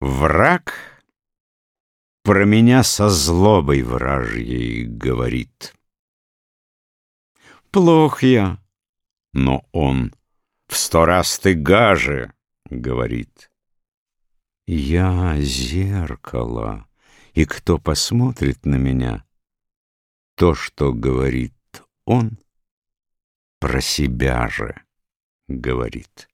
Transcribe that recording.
Враг про меня со злобой вражьей говорит. Плох я, но он в сто раз ты гаже, говорит. Я зеркало, и кто посмотрит на меня, то, что говорит он, про себя же говорит.